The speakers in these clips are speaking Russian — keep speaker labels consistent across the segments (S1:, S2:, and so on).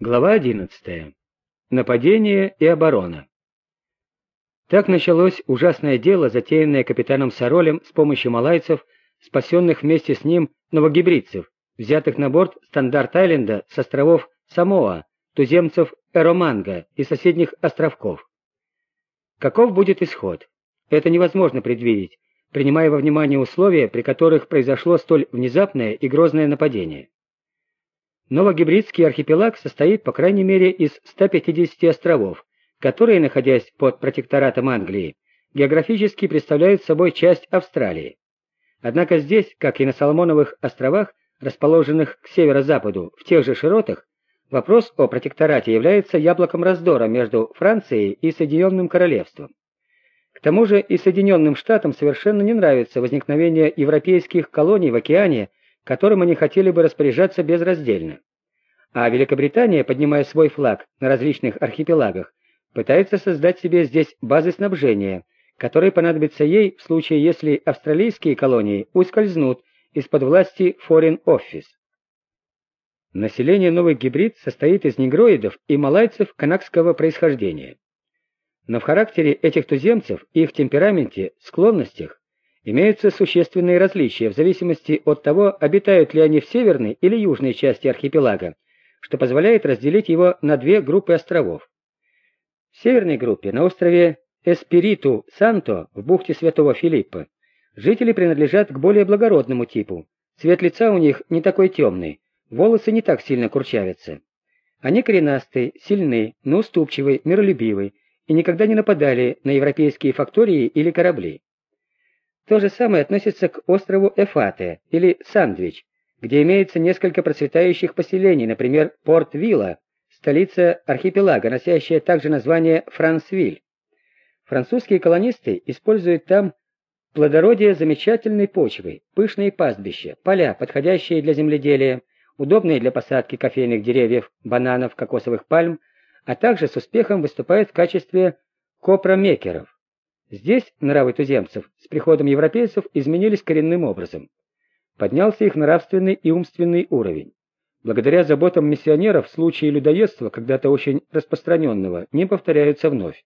S1: Глава 11. Нападение и оборона. Так началось ужасное дело, затеянное капитаном Саролем с помощью малайцев, спасенных вместе с ним новогибридцев, взятых на борт Стандарт-Айленда с островов Самоа, туземцев Эроманга и соседних островков. Каков будет исход? Это невозможно предвидеть, принимая во внимание условия, при которых произошло столь внезапное и грозное нападение. Новогибридский архипелаг состоит, по крайней мере, из 150 островов, которые, находясь под протекторатом Англии, географически представляют собой часть Австралии. Однако здесь, как и на Соломоновых островах, расположенных к северо-западу в тех же широтах, вопрос о протекторате является яблоком раздора между Францией и Соединенным Королевством. К тому же и Соединенным Штатам совершенно не нравится возникновение европейских колоний в океане, которым они хотели бы распоряжаться безраздельно. А Великобритания, поднимая свой флаг на различных архипелагах, пытается создать себе здесь базы снабжения, которые понадобятся ей в случае, если австралийские колонии ускользнут из-под власти Foreign Office. Население Новый Гибрид состоит из негроидов и малайцев канакского происхождения. Но в характере этих туземцев, их темпераменте, склонностях имеются существенные различия в зависимости от того, обитают ли они в северной или южной части архипелага, что позволяет разделить его на две группы островов. В северной группе на острове Эспириту Санто в бухте Святого Филиппа жители принадлежат к более благородному типу. Цвет лица у них не такой темный, волосы не так сильно курчавятся. Они коренастые, сильны, но уступчивы, миролюбивы и никогда не нападали на европейские фактории или корабли. То же самое относится к острову Эфате или Сандвич, где имеется несколько процветающих поселений, например, Порт-Вилла, столица архипелага, носящая также название Франсвиль. Французские колонисты используют там плодородие замечательной почвы, пышные пастбища, поля, подходящие для земледелия, удобные для посадки кофейных деревьев, бананов, кокосовых пальм, а также с успехом выступают в качестве копромекеров. Здесь нравы туземцев с приходом европейцев изменились коренным образом. Поднялся их нравственный и умственный уровень. Благодаря заботам миссионеров случаи людоедства, когда-то очень распространенного, не повторяются вновь.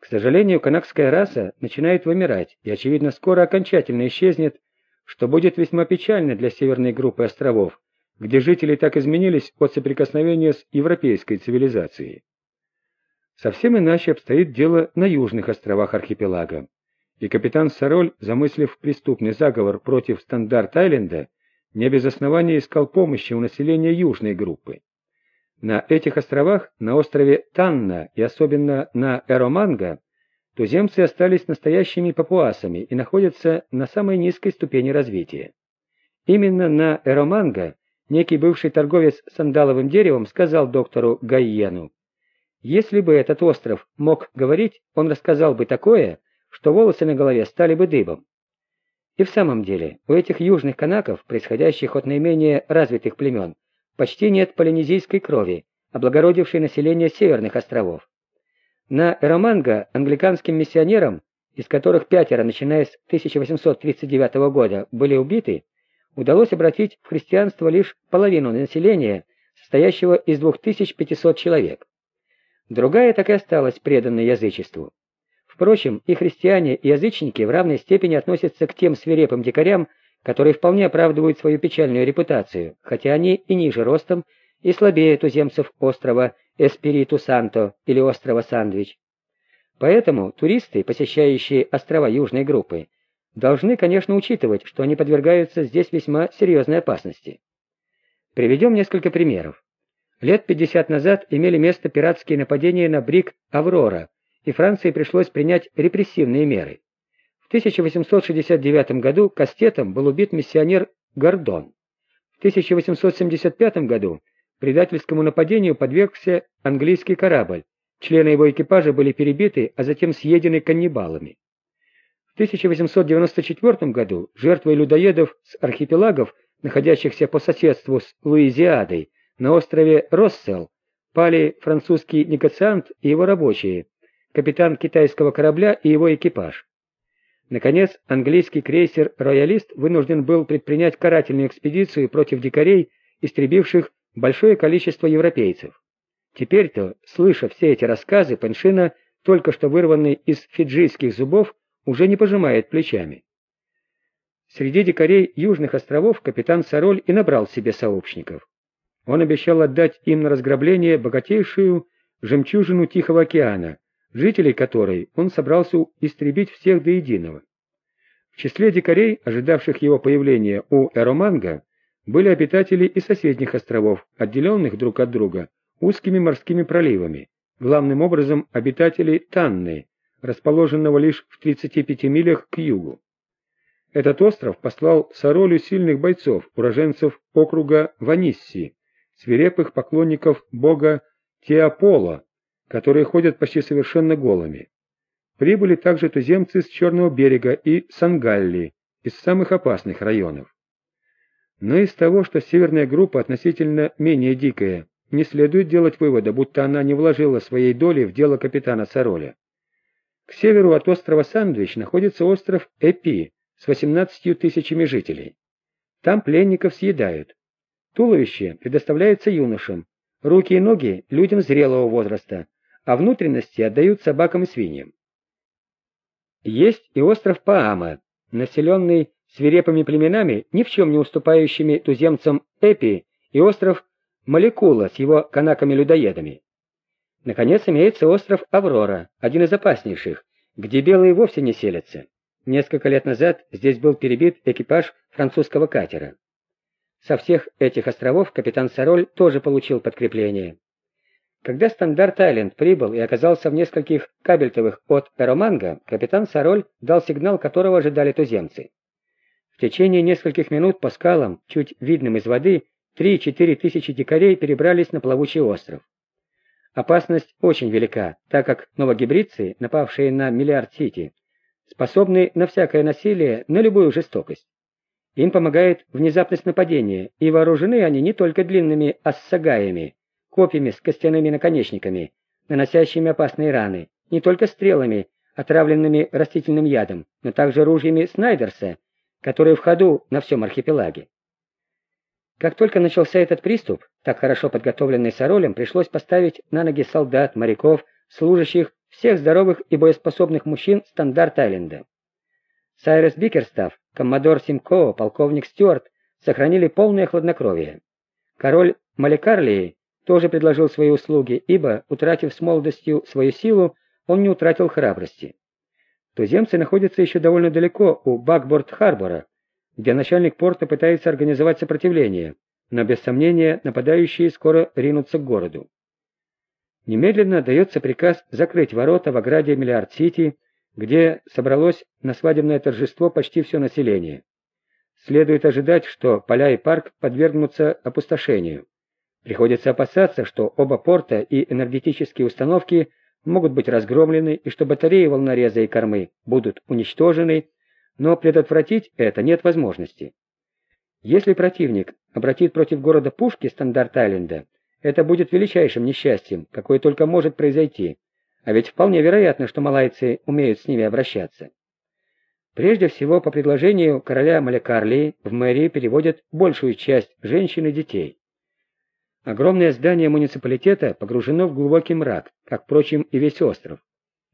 S1: К сожалению, канакская раса начинает вымирать и, очевидно, скоро окончательно исчезнет, что будет весьма печально для северной группы островов, где жители так изменились от соприкосновения с европейской цивилизацией. Совсем иначе обстоит дело на южных островах архипелага. И капитан Сароль, замыслив преступный заговор против Стандарт-Айленда, не без основания искал помощи у населения южной группы. На этих островах, на острове Танна и особенно на Эроманго, туземцы остались настоящими папуасами и находятся на самой низкой ступени развития. Именно на Эроманго некий бывший торговец сандаловым деревом сказал доктору Гайену, если бы этот остров мог говорить, он рассказал бы такое, что волосы на голове стали бы дыбом. И в самом деле, у этих южных канаков, происходящих от наименее развитых племен, почти нет полинезийской крови, облагородившей население северных островов. На Эроманго англиканским миссионерам, из которых пятеро, начиная с 1839 года, были убиты, удалось обратить в христианство лишь половину населения, состоящего из 2500 человек. Другая так и осталась преданной язычеству. Впрочем, и христиане, и язычники в равной степени относятся к тем свирепым дикарям, которые вполне оправдывают свою печальную репутацию, хотя они и ниже ростом, и слабее туземцев острова Эспириту-Санто или острова Сандвич. Поэтому туристы, посещающие острова Южной группы, должны, конечно, учитывать, что они подвергаются здесь весьма серьезной опасности. Приведем несколько примеров. Лет 50 назад имели место пиратские нападения на брик «Аврора», и Франции пришлось принять репрессивные меры. В 1869 году кастетом был убит миссионер Гордон. В 1875 году предательскому нападению подвергся английский корабль. Члены его экипажа были перебиты, а затем съедены каннибалами. В 1894 году жертвой людоедов с архипелагов, находящихся по соседству с Луизиадой, на острове Россел пали французский негациант и его рабочие, капитан китайского корабля и его экипаж. Наконец, английский крейсер «Роялист» вынужден был предпринять карательную экспедицию против дикарей, истребивших большое количество европейцев. Теперь-то, слыша все эти рассказы, Пеншина, только что вырванный из фиджийских зубов, уже не пожимает плечами. Среди дикарей Южных островов капитан Сароль и набрал себе сообщников. Он обещал отдать им на разграбление богатейшую жемчужину Тихого океана, жителей которой он собрался истребить всех до единого. В числе дикарей, ожидавших его появления у Эроманга, были обитатели и соседних островов, отделенных друг от друга узкими морскими проливами, главным образом обитатели Танны, расположенного лишь в 35 милях к югу. Этот остров послал Саролю сильных бойцов, уроженцев округа Ванисси, свирепых поклонников бога Теопола, которые ходят почти совершенно голыми. Прибыли также туземцы с Черного берега и Сангалли, из самых опасных районов. Но из того, что северная группа относительно менее дикая, не следует делать вывода, будто она не вложила своей доли в дело капитана Сароля. К северу от острова Сандвич находится остров Эпи с 18 тысячами жителей. Там пленников съедают. Туловище предоставляется юношам, руки и ноги – людям зрелого возраста, а внутренности отдают собакам и свиньям. Есть и остров Паама, населенный свирепыми племенами, ни в чем не уступающими туземцам Эпи, и остров Молекула с его канаками-людоедами. Наконец имеется остров Аврора, один из опаснейших, где белые вовсе не селятся. Несколько лет назад здесь был перебит экипаж французского катера. Со всех этих островов капитан Сароль тоже получил подкрепление. Когда Стандарт-Айленд прибыл и оказался в нескольких кабельтовых от Эроманга, капитан Сароль дал сигнал, которого ожидали туземцы. В течение нескольких минут по скалам, чуть видным из воды, Три-четыре тысячи дикарей перебрались на плавучий остров. Опасность очень велика, так как новогибридцы, напавшие на Миллиард-Сити, способны на всякое насилие, на любую жестокость. Им помогает внезапность нападения, и вооружены они не только длинными ассагаями, копьями с костяными наконечниками, наносящими опасные раны, не только стрелами, отравленными растительным ядом, но также ружьями Снайдерса, которые в ходу на всем архипелаге. Как только начался этот приступ, так хорошо подготовленный Саролем, пришлось поставить на ноги солдат, моряков, служащих, всех здоровых и боеспособных мужчин стандарт-айленда. Сайрес Бикерстав, коммодор Симкоо, полковник Стюарт сохранили полное хладнокровие. Король Маликарлии тоже предложил свои услуги, ибо, утратив с молодостью свою силу, он не утратил храбрости. Туземцы находятся еще довольно далеко у Бакборд-Харбора, где начальник порта пытается организовать сопротивление, но без сомнения нападающие скоро ринутся к городу. Немедленно дается приказ закрыть ворота в ограде Миллиард-Сити, где собралось на свадебное торжество почти все население. Следует ожидать, что поля и парк подвергнутся опустошению. Приходится опасаться, что оба порта и энергетические установки могут быть разгромлены и что батареи волнореза и кормы будут уничтожены, но предотвратить это нет возможности. Если противник обратит против города пушки Стандарт-Айленда, это будет величайшим несчастьем, какое только может произойти, а ведь вполне вероятно, что малайцы умеют с ними обращаться. Прежде всего, по предложению короля Малекарлии в мэрии переводят большую часть женщин и детей. Огромное здание муниципалитета погружено в глубокий мрак, как, впрочем, и весь остров.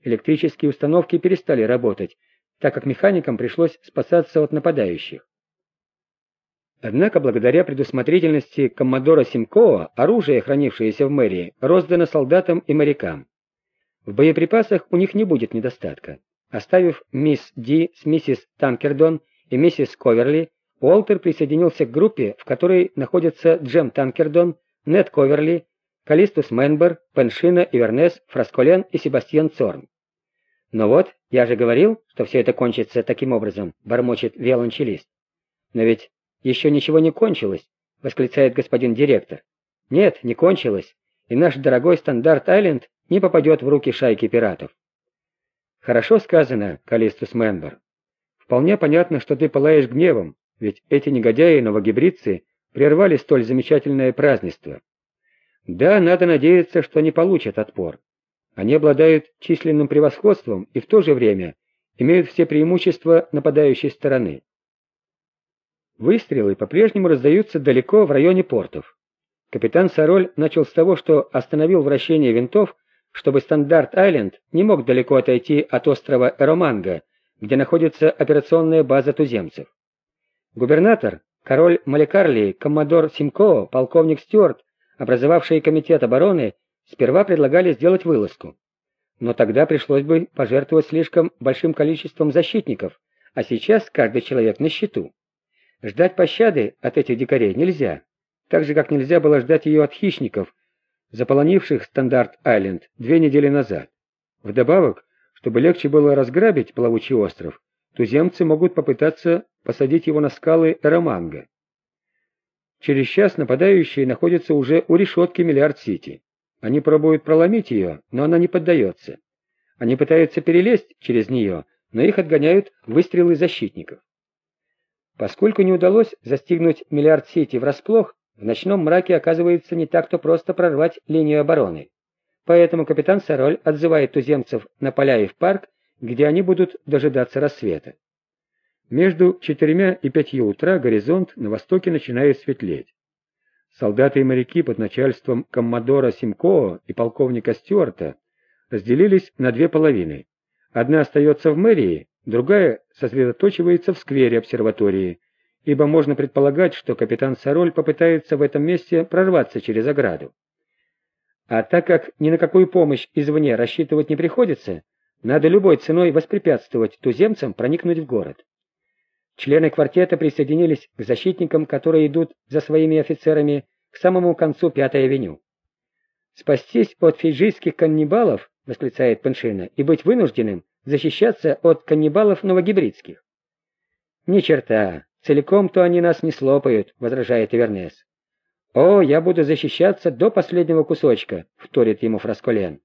S1: Электрические установки перестали работать, так как механикам пришлось спасаться от нападающих. Однако, благодаря предусмотрительности коммодора Симкоа, оружие, хранившееся в мэрии, роздано солдатам и морякам. В боеприпасах у них не будет недостатка. Оставив мисс Ди с миссис Танкердон и миссис Коверли, Уолтер присоединился к группе, в которой находятся Джем Танкердон, Нед Коверли, Калистус Менбер, Пеншина, Ивернес, Фрасколен и Себастьян Цорн. «Но вот, я же говорил, что все это кончится таким образом», — бормочет виолончелист. «Но ведь еще ничего не кончилось», — восклицает господин директор. «Нет, не кончилось, и наш дорогой Стандарт-Айленд не попадет в руки шайки пиратов». «Хорошо сказано, Калистус Мэнбер. Вполне понятно, что ты пылаешь гневом, ведь эти негодяи-новогибридцы прервали столь замечательное празднество. Да, надо надеяться, что не получат отпор. Они обладают численным превосходством и в то же время имеют все преимущества нападающей стороны. Выстрелы по-прежнему раздаются далеко в районе портов. Капитан Сароль начал с того, что остановил вращение винтов, чтобы Стандарт-Айленд не мог далеко отойти от острова Эроманга, где находится операционная база туземцев. Губернатор, король Малекарли, коммодор Симкоо, полковник Стюарт, образовавшие комитет обороны, сперва предлагали сделать вылазку. Но тогда пришлось бы пожертвовать слишком большим количеством защитников, а сейчас каждый человек на счету. Ждать пощады от этих дикарей нельзя так же, как нельзя было ждать ее от хищников, заполонивших Стандарт-Айленд две недели назад. Вдобавок, чтобы легче было разграбить плавучий остров, туземцы могут попытаться посадить его на скалы Эроманга. Через час нападающие находятся уже у решетки Миллиард-Сити. Они пробуют проломить ее, но она не поддается. Они пытаются перелезть через нее, но их отгоняют выстрелы защитников. Поскольку не удалось застигнуть Миллиард-Сити врасплох, в ночном мраке оказывается не так-то просто прорвать линию обороны. Поэтому капитан Сароль отзывает туземцев на поля и в парк, где они будут дожидаться рассвета. Между четырьмя и пятью утра горизонт на востоке начинает светлеть. Солдаты и моряки под начальством коммодора Симкоо и полковника Стюарта разделились на две половины. Одна остается в мэрии, другая сосредоточивается в сквере обсерватории, ибо можно предполагать, что капитан Сароль попытается в этом месте прорваться через ограду. А так как ни на какую помощь извне рассчитывать не приходится, надо любой ценой воспрепятствовать туземцам проникнуть в город. Члены квартета присоединились к защитникам, которые идут за своими офицерами к самому концу Пятой авеню. «Спастись от фиджийских каннибалов», — восклицает Паншина, — «и быть вынужденным защищаться от каннибалов новогибридских». «Ни черта, Целиком-то они нас не слопают, возражает Ивернес. О, я буду защищаться до последнего кусочка, вторит ему Фрасколен.